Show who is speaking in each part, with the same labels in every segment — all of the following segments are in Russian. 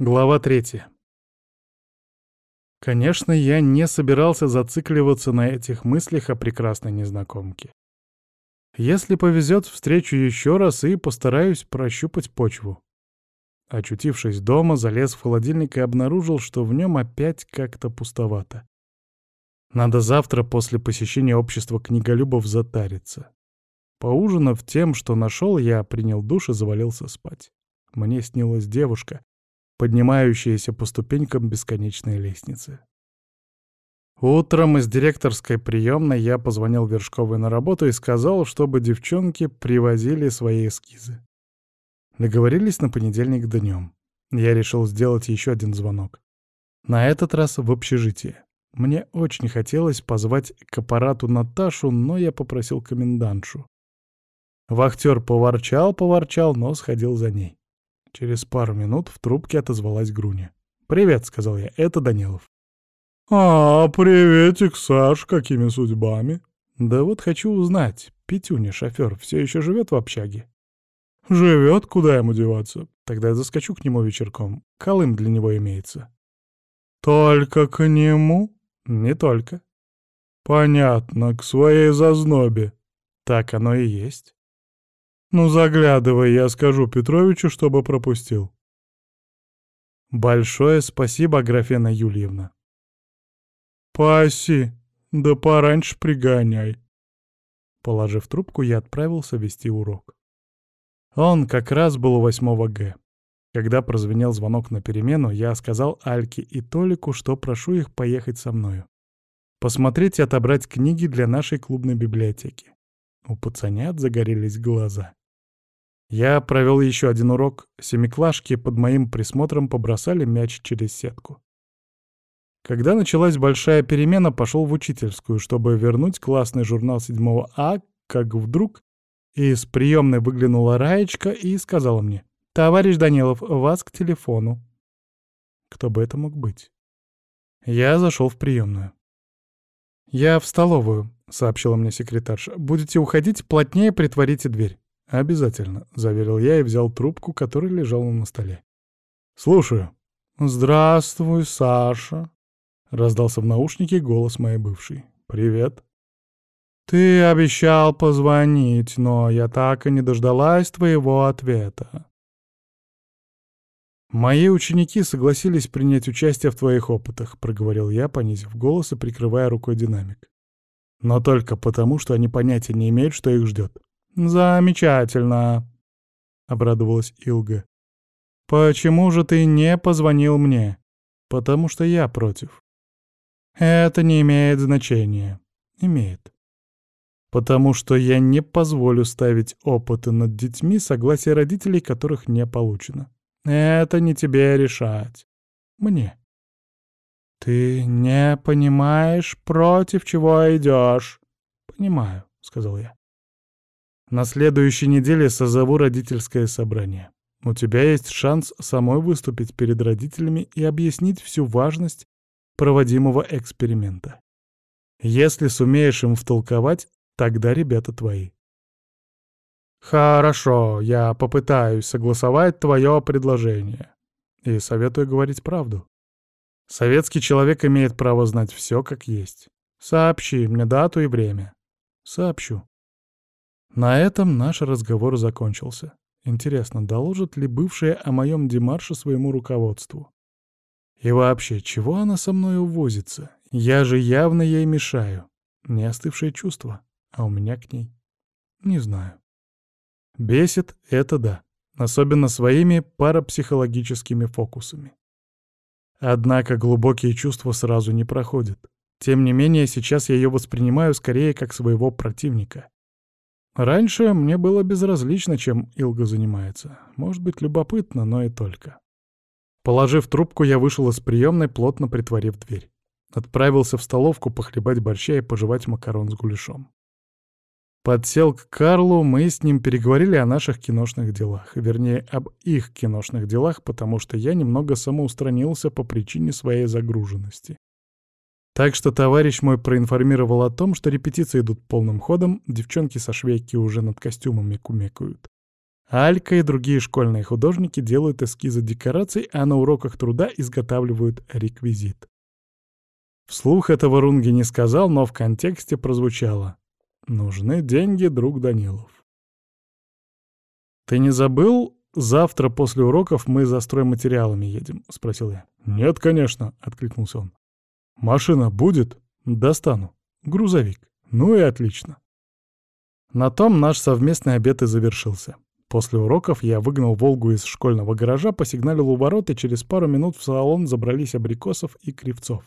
Speaker 1: Глава третья. Конечно, я не собирался зацикливаться на этих мыслях о прекрасной незнакомке. Если повезет, встречу еще раз и постараюсь прощупать почву. Очутившись дома, залез в холодильник и обнаружил, что в нем опять как-то пустовато. Надо завтра после посещения общества книголюбов затариться. Поужинав тем, что нашел, я принял душ и завалился спать. Мне снилась девушка, поднимающаяся по ступенькам бесконечной лестницы. Утром из директорской приемной я позвонил Вершковой на работу и сказал, чтобы девчонки привозили свои эскизы. Договорились на понедельник днем. Я решил сделать еще один звонок. На этот раз в общежитие. Мне очень хотелось позвать к аппарату Наташу, но я попросил комендантшу. Вахтер поворчал-поворчал, но сходил за ней. Через пару минут в трубке отозвалась Груня. «Привет», — сказал я, — «это Данилов». «А, приветик, Саш, какими судьбами?» «Да вот хочу узнать, Петюня, шофер, все еще живет в общаге?» «Живет, куда ему деваться?» «Тогда я заскочу к нему вечерком. Колым для него имеется». «Только к нему?» «Не только». «Понятно, к своей зазнобе». «Так оно и есть». «Ну, заглядывай, я скажу Петровичу, чтобы пропустил». «Большое спасибо, Аграфена Юльевна». «Паси, да пораньше пригоняй». Положив трубку, я отправился вести урок. Он как раз был у восьмого Г. Когда прозвенел звонок на перемену, я сказал Альке и Толику, что прошу их поехать со мною. Посмотреть и отобрать книги для нашей клубной библиотеки. У пацанят загорелись глаза. Я провел еще один урок. Семиклашки под моим присмотром побросали мяч через сетку. Когда началась большая перемена, пошел в учительскую, чтобы вернуть классный журнал 7 А, как вдруг из приемной выглянула Раечка и сказала мне, «Товарищ Данилов, вас к телефону». Кто бы это мог быть? Я зашел в приемную. «Я в столовую», — сообщила мне секретарша. «Будете уходить, плотнее притворите дверь». «Обязательно», — заверил я и взял трубку, которая лежала на столе. «Слушаю». «Здравствуй, Саша», — раздался в наушнике голос моей бывшей. «Привет». «Ты обещал позвонить, но я так и не дождалась твоего ответа». «Мои ученики согласились принять участие в твоих опытах», — проговорил я, понизив голос и прикрывая рукой динамик. «Но только потому, что они понятия не имеют, что их ждет. «Замечательно», — обрадовалась Илга. «Почему же ты не позвонил мне?» «Потому что я против». «Это не имеет значения». «Имеет». «Потому что я не позволю ставить опыты над детьми согласия родителей, которых не получено. Это не тебе решать. Мне». «Ты не понимаешь, против чего идешь?» «Понимаю», — сказал я. На следующей неделе созову родительское собрание. У тебя есть шанс самой выступить перед родителями и объяснить всю важность проводимого эксперимента. Если сумеешь им втолковать, тогда ребята твои. Хорошо, я попытаюсь согласовать твое предложение. И советую говорить правду. Советский человек имеет право знать все как есть. Сообщи мне дату и время. Сообщу. На этом наш разговор закончился. Интересно, доложит ли бывшая о моем демарше своему руководству? И вообще, чего она со мной увозится? Я же явно ей мешаю. Не остывшее чувство, а у меня к ней. Не знаю. Бесит — это да. Особенно своими парапсихологическими фокусами. Однако глубокие чувства сразу не проходят. Тем не менее, сейчас я ее воспринимаю скорее как своего противника. Раньше мне было безразлично, чем Илга занимается. Может быть, любопытно, но и только. Положив трубку, я вышел из приемной, плотно притворив дверь. Отправился в столовку похлебать борща и пожевать макарон с гуляшом. Подсел к Карлу, мы с ним переговорили о наших киношных делах. Вернее, об их киношных делах, потому что я немного самоустранился по причине своей загруженности. Так что товарищ мой проинформировал о том, что репетиции идут полным ходом, девчонки со швейки уже над костюмами кумекают. Алька и другие школьные художники делают эскизы декораций, а на уроках труда изготавливают реквизит. Вслух этого Рунги не сказал, но в контексте прозвучало «Нужны деньги, друг Данилов». «Ты не забыл, завтра после уроков мы за стройматериалами едем?» — спросил я. «Нет, конечно», — откликнулся он. «Машина будет? Достану. Грузовик. Ну и отлично». На том наш совместный обед и завершился. После уроков я выгнал «Волгу» из школьного гаража, посигналил у ворот, и через пару минут в салон забрались Абрикосов и Кривцов.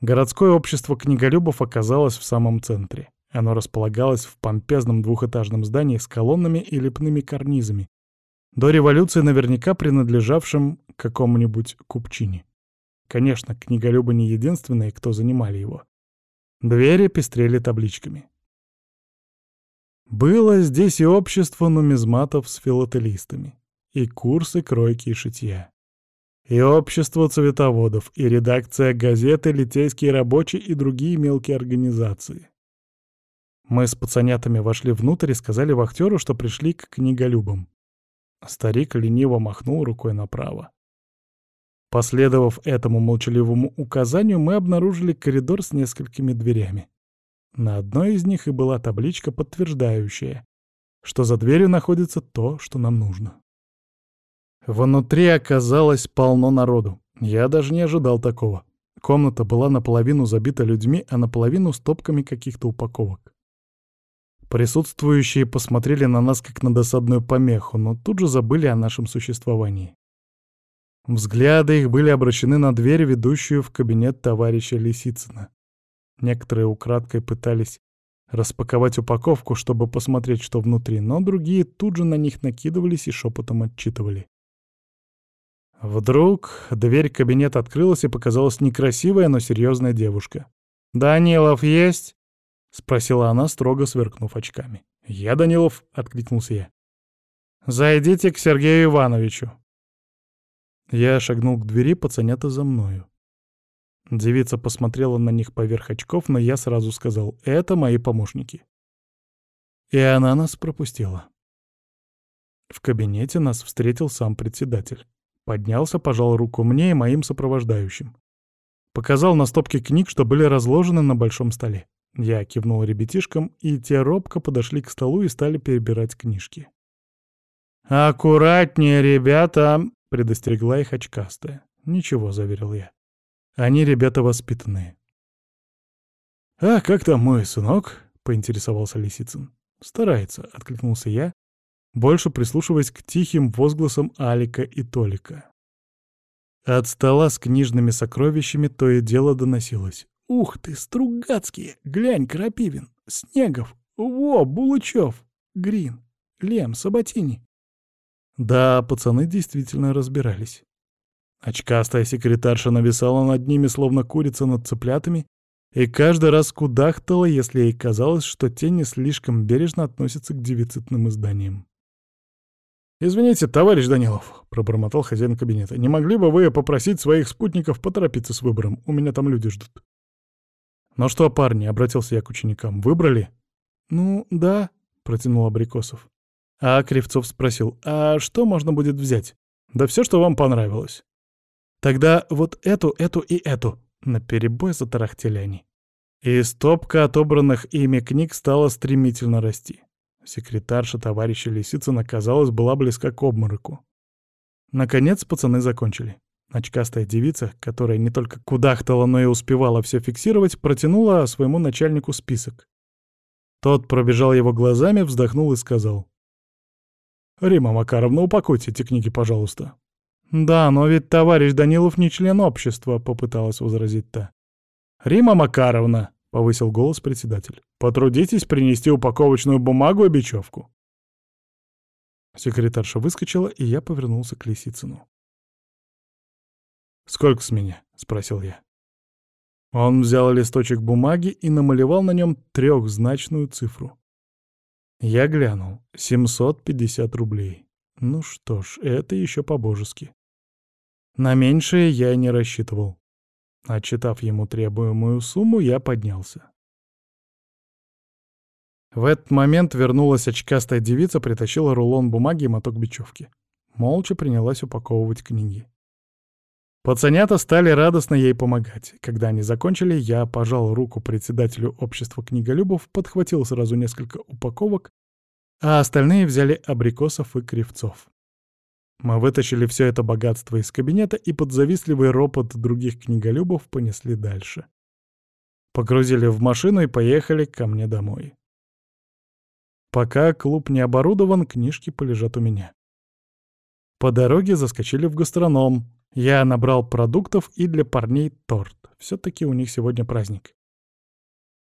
Speaker 1: Городское общество книголюбов оказалось в самом центре. Оно располагалось в помпезном двухэтажном здании с колоннами и лепными карнизами, до революции наверняка принадлежавшим какому-нибудь купчине. Конечно, книголюбы не единственные, кто занимали его. Двери пестрели табличками. Было здесь и общество нумизматов с филателистами, и курсы кройки и шитья, и общество цветоводов, и редакция газеты «Литейские рабочие» и другие мелкие организации. Мы с пацанятами вошли внутрь и сказали вахтеру, что пришли к книголюбам. Старик лениво махнул рукой направо. Последовав этому молчаливому указанию, мы обнаружили коридор с несколькими дверями. На одной из них и была табличка, подтверждающая, что за дверью находится то, что нам нужно. Внутри оказалось полно народу. Я даже не ожидал такого. Комната была наполовину забита людьми, а наполовину стопками каких-то упаковок. Присутствующие посмотрели на нас как на досадную помеху, но тут же забыли о нашем существовании. Взгляды их были обращены на дверь, ведущую в кабинет товарища Лисицына. Некоторые украдкой пытались распаковать упаковку, чтобы посмотреть, что внутри, но другие тут же на них накидывались и шепотом отчитывали. Вдруг дверь кабинета открылась и показалась некрасивая, но серьезная девушка. «Данилов есть?» — спросила она, строго сверкнув очками. «Я Данилов», — откликнулся я. «Зайдите к Сергею Ивановичу». Я шагнул к двери, пацанята за мною. Девица посмотрела на них поверх очков, но я сразу сказал, это мои помощники. И она нас пропустила. В кабинете нас встретил сам председатель. Поднялся, пожал руку мне и моим сопровождающим. Показал на стопке книг, что были разложены на большом столе. Я кивнул ребятишкам, и те робко подошли к столу и стали перебирать книжки. «Аккуратнее, ребята!» — предостерегла их очкастая. «Ничего», — заверил я. Они ребята воспитанные. «А как там мой сынок?» — поинтересовался Лисицын. «Старается», — откликнулся я, больше прислушиваясь к тихим возгласам Алика и Толика. От стола с книжными сокровищами то и дело доносилось. «Ух ты, Стругацкие! Глянь, Крапивин! Снегов! Во, Булычев! Грин! Лем, Саботини!» Да, пацаны действительно разбирались. Очкастая секретарша нависала над ними, словно курица над цыплятами, и каждый раз кудахтала, если ей казалось, что те не слишком бережно относятся к дефицитным изданиям. «Извините, товарищ Данилов», — пробормотал хозяин кабинета, — «не могли бы вы попросить своих спутников поторопиться с выбором? У меня там люди ждут». «Ну что, парни», — обратился я к ученикам, — «выбрали?» «Ну, да», — протянул Абрикосов. А Кривцов спросил, «А что можно будет взять?» «Да все, что вам понравилось». Тогда вот эту, эту и эту. Наперебой затарахтели они. И стопка отобранных ими книг стала стремительно расти. Секретарша товарища Лисицына, казалось, была близка к обмороку. Наконец пацаны закончили. Очкастая девица, которая не только кудахтала, но и успевала все фиксировать, протянула своему начальнику список. Тот пробежал его глазами, вздохнул и сказал. «Рима Макаровна, упакуйте эти книги, пожалуйста». «Да, но ведь товарищ Данилов не член общества», — попыталась возразить та. «Рима Макаровна», — повысил голос председатель, — «потрудитесь принести упаковочную бумагу и бечевку». Секретарша выскочила, и я повернулся к Лисицыну. «Сколько с меня?» — спросил я. Он взял листочек бумаги и намалевал на нем трехзначную цифру. Я глянул. 750 рублей. Ну что ж, это еще по-божески. На меньшее я не рассчитывал. Отчитав ему требуемую сумму, я поднялся. В этот момент вернулась очкастая девица, притащила рулон бумаги и моток бечевки. Молча принялась упаковывать книги. Пацанята стали радостно ей помогать. Когда они закончили, я пожал руку председателю общества книголюбов, подхватил сразу несколько упаковок, а остальные взяли абрикосов и кривцов. Мы вытащили все это богатство из кабинета и под завистливый ропот других книголюбов понесли дальше. Погрузили в машину и поехали ко мне домой. Пока клуб не оборудован, книжки полежат у меня. По дороге заскочили в гастроном. Я набрал продуктов и для парней торт. Все-таки у них сегодня праздник.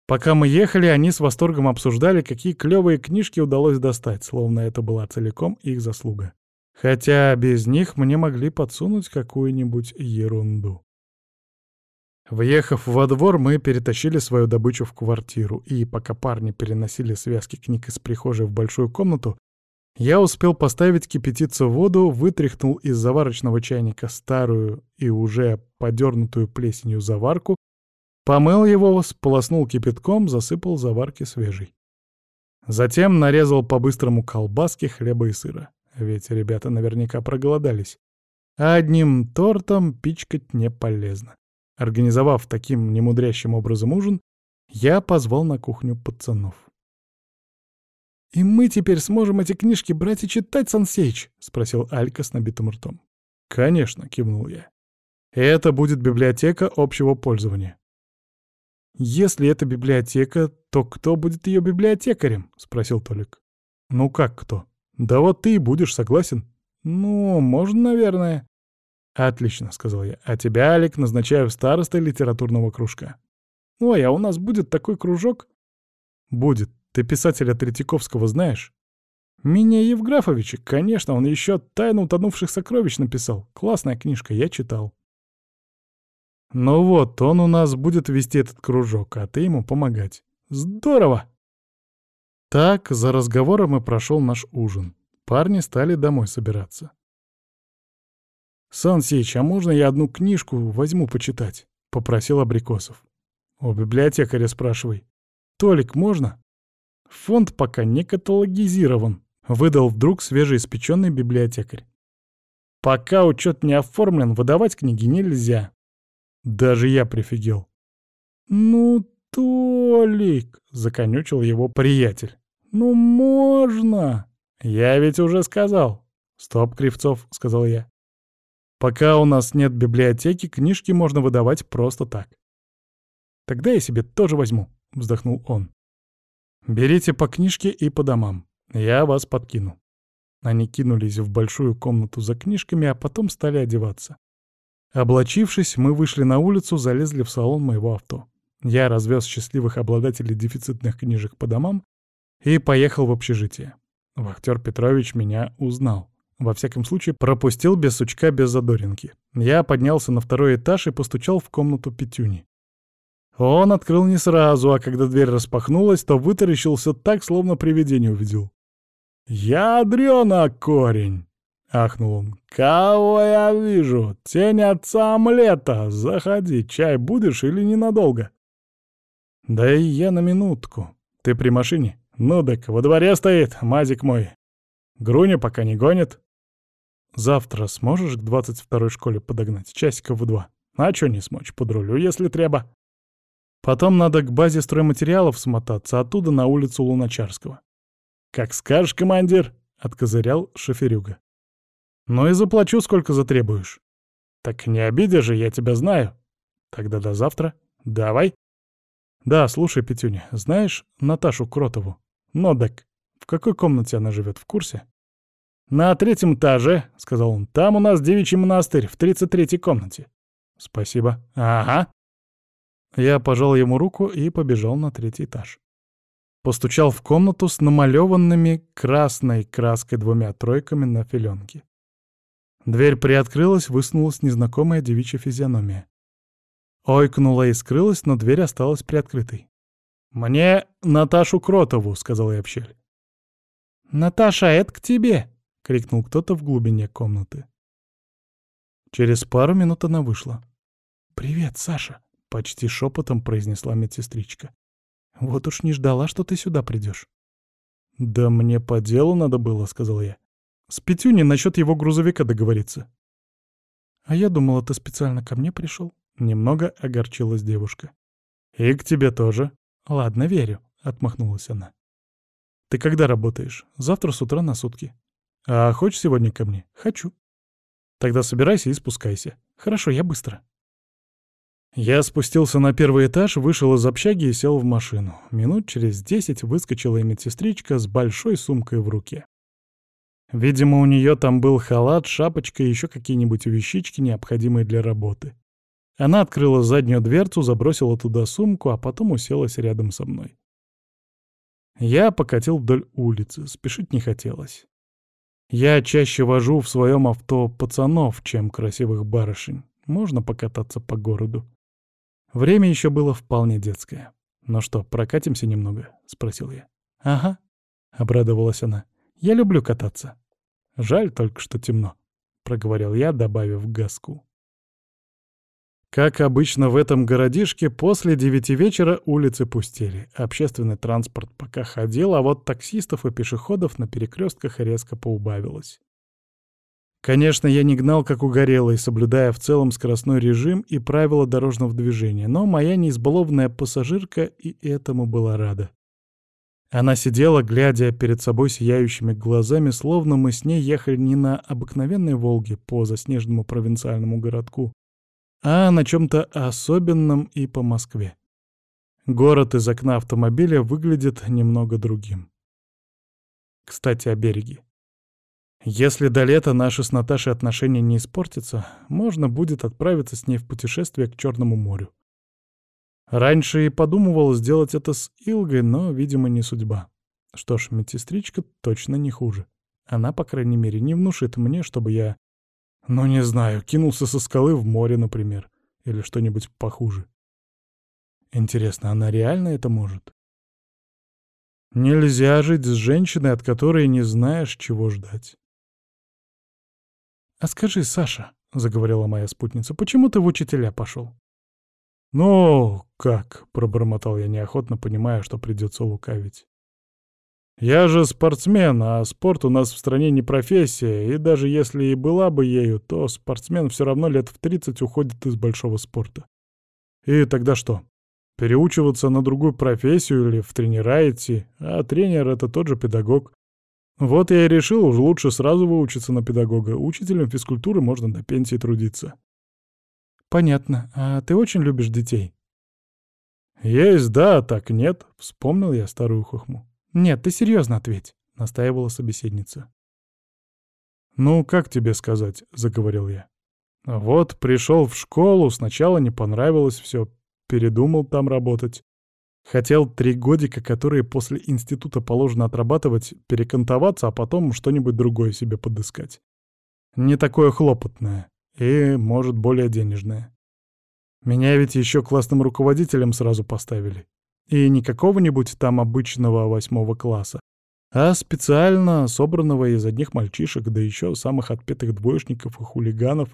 Speaker 1: Пока мы ехали, они с восторгом обсуждали, какие клевые книжки удалось достать, словно это была целиком их заслуга. Хотя без них мне могли подсунуть какую-нибудь ерунду. Въехав во двор, мы перетащили свою добычу в квартиру, и пока парни переносили связки книг из прихожей в большую комнату, я успел поставить кипятиться воду, вытряхнул из заварочного чайника старую и уже подернутую плесенью заварку, помыл его, сполоснул кипятком, засыпал заварки свежей. Затем нарезал по-быстрому колбаски, хлеба и сыра, ведь ребята наверняка проголодались. А одним тортом пичкать не полезно. Организовав таким немудрящим образом ужин, я позвал на кухню пацанов. «И мы теперь сможем эти книжки брать и читать, Сансейч?» — спросил Алька с набитым ртом. «Конечно», — кивнул я. «Это будет библиотека общего пользования». «Если это библиотека, то кто будет ее библиотекарем?» — спросил Толик. «Ну как кто? Да вот ты и будешь, согласен?» «Ну, можно, наверное». «Отлично», — сказал я. «А тебя, Алик, назначаю старостой литературного кружка». «Ой, а у нас будет такой кружок?» «Будет. Ты писателя Третьяковского знаешь?» «Меня Евграфовича, конечно, он еще «Тайну утонувших сокровищ» написал. Классная книжка, я читал». «Ну вот, он у нас будет вести этот кружок, а ты ему помогать. Здорово!» Так, за разговором и прошел наш ужин. Парни стали домой собираться. «Сан Сеич, а можно я одну книжку возьму почитать?» — попросил Абрикосов. «О библиотекаря спрашивай. Толик, можно?» «Фонд пока не каталогизирован», — выдал вдруг свежеиспеченный библиотекарь. «Пока учет не оформлен, выдавать книги нельзя». Даже я прифигел. «Ну, Толик!» — законючил его приятель. «Ну, можно!» «Я ведь уже сказал!» «Стоп, Кривцов!» — сказал я. Пока у нас нет библиотеки, книжки можно выдавать просто так. Тогда я себе тоже возьму, вздохнул он. Берите по книжке и по домам. Я вас подкину. Они кинулись в большую комнату за книжками, а потом стали одеваться. Облачившись, мы вышли на улицу, залезли в салон моего авто. Я развез счастливых обладателей дефицитных книжек по домам и поехал в общежитие. Вахтер Петрович меня узнал. Во всяком случае, пропустил без сучка, без задоринки. Я поднялся на второй этаж и постучал в комнату Петюни. Он открыл не сразу, а когда дверь распахнулась, то вытаращился так, словно привидение увидел. «Ядрёна корень!» — ахнул он. «Кого я вижу? Тень отца омлета! Заходи, чай будешь или ненадолго?» «Да и я на минутку. Ты при машине?» «Ну так, во дворе стоит, мазик мой. Груня пока не гонит». Завтра сможешь к 22-й школе подогнать? Часиков в два. А чё не смочь? Подрулю, если треба. Потом надо к базе стройматериалов смотаться, оттуда на улицу Луначарского. «Как скажешь, командир», — откозырял шоферюга. «Ну и заплачу, сколько затребуешь». «Так не обидишь же, я тебя знаю». «Тогда до завтра. Давай». «Да, слушай, Петюня, знаешь Наташу Кротову?» «Нодек. В какой комнате она живет, в курсе?» «На третьем этаже», — сказал он. «Там у нас девичий монастырь, в тридцать третьей комнате». «Спасибо». «Ага». Я пожал ему руку и побежал на третий этаж. Постучал в комнату с намалеванными красной краской двумя тройками на филенке. Дверь приоткрылась, высунулась незнакомая девичья физиономия. Ойкнула и скрылась, но дверь осталась приоткрытой. «Мне Наташу Кротову», — сказал я общель. «Наташа, это к тебе!» — крикнул кто-то в глубине комнаты. Через пару минут она вышла. «Привет, Саша!» — почти шепотом произнесла медсестричка. Вот уж не ждала, что ты сюда придешь. «Да мне по делу надо было», — сказал я. «С Петюней насчет его грузовика договориться». «А я думала, ты специально ко мне пришел». Немного огорчилась девушка. «И к тебе тоже». «Ладно, верю», — отмахнулась она. «Ты когда работаешь? Завтра с утра на сутки». «А хочешь сегодня ко мне?» «Хочу». «Тогда собирайся и спускайся». «Хорошо, я быстро». Я спустился на первый этаж, вышел из общаги и сел в машину. Минут через десять выскочила и медсестричка с большой сумкой в руке. Видимо, у нее там был халат, шапочка и еще какие-нибудь вещички, необходимые для работы. Она открыла заднюю дверцу, забросила туда сумку, а потом уселась рядом со мной. Я покатил вдоль улицы, спешить не хотелось. Я чаще вожу в своем авто пацанов, чем красивых барышень. Можно покататься по городу. Время еще было вполне детское. «Ну что, прокатимся немного?» — спросил я. «Ага», — обрадовалась она. «Я люблю кататься». «Жаль только, что темно», — проговорил я, добавив газку. Как обычно в этом городишке, после девяти вечера улицы пустели. Общественный транспорт пока ходил, а вот таксистов и пешеходов на перекрестках резко поубавилось. Конечно, я не гнал как угорелый, соблюдая в целом скоростной режим и правила дорожного движения, но моя неизбалованная пассажирка и этому была рада. Она сидела, глядя перед собой сияющими глазами, словно мы с ней ехали не на обыкновенной «Волге» по заснеженному провинциальному городку, а на чем-то особенном и по Москве. Город из окна автомобиля выглядит немного другим. Кстати, о береге. Если до лета наши с Наташей отношения не испортятся, можно будет отправиться с ней в путешествие к Черному морю. Раньше и подумывал сделать это с Илгой, но, видимо, не судьба. Что ж, медсестричка точно не хуже. Она, по крайней мере, не внушит мне, чтобы я, ну не знаю, кинулся со скалы в море, например, или что-нибудь похуже. Интересно, она реально это может? Нельзя жить с женщиной, от которой не знаешь, чего ждать. «А скажи, Саша», — заговорила моя спутница, — «почему ты в учителя пошел?» «Ну, как?» — пробормотал я неохотно, понимая, что придется лукавить. «Я же спортсмен, а спорт у нас в стране не профессия, и даже если и была бы ею, то спортсмен все равно лет в 30 уходит из большого спорта. И тогда что? Переучиваться на другую профессию или в тренера идти, а тренер — это тот же педагог. Вот я и решил уж лучше сразу выучиться на педагога. Учителем физкультуры можно до пенсии трудиться. Понятно. А ты очень любишь детей? Есть, да, так нет. Вспомнил я старую хохму. Нет, ты серьезно ответь, настаивала собеседница. «Ну, как тебе сказать?» — заговорил я. «Вот, пришел в школу, сначала не понравилось все, передумал там работать. Хотел три годика, которые после института положено отрабатывать, перекантоваться, а потом что-нибудь другое себе подыскать. Не такое хлопотное и, может, более денежное. Меня ведь еще классным руководителем сразу поставили. И не какого-нибудь там обычного восьмого класса, а специально собранного из одних мальчишек, да еще самых отпетых двоечников и хулиганов.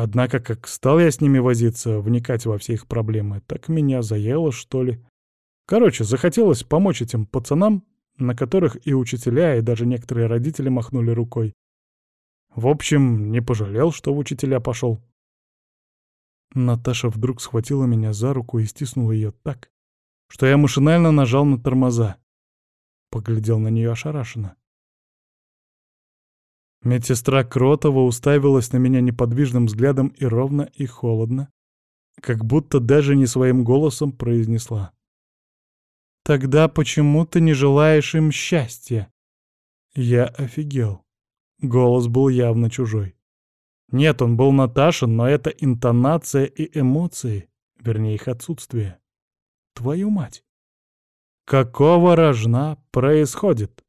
Speaker 1: Однако, как стал я с ними возиться, вникать во все их проблемы, так меня заело, что ли. Короче, захотелось помочь этим пацанам, на которых и учителя, и даже некоторые родители махнули рукой. В общем, не пожалел, что в учителя пошел. Наташа вдруг схватила меня за руку и стиснула ее так, что я машинально нажал на тормоза. Поглядел на нее ошарашенно. Медсестра Кротова уставилась на меня неподвижным взглядом и ровно, и холодно, как будто даже не своим голосом произнесла. Тогда почему ты не желаешь им счастья? Я офигел. Голос был явно чужой. Нет, он был Наташин, но это интонация и эмоции, вернее их отсутствие. Твою мать! Какого рожна происходит?